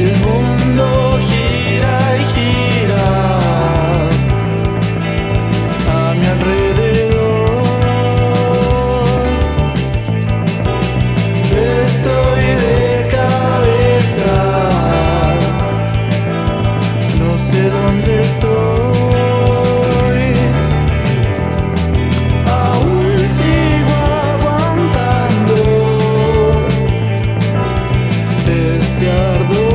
El mundo gira y gira a mi alrededor. Estoy de cabeza, no sé dónde estoy. Aún sigo aguantando este ardor.